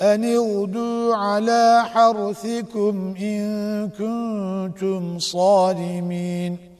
أن اغدوا على حرثكم إن كنتم صارمين.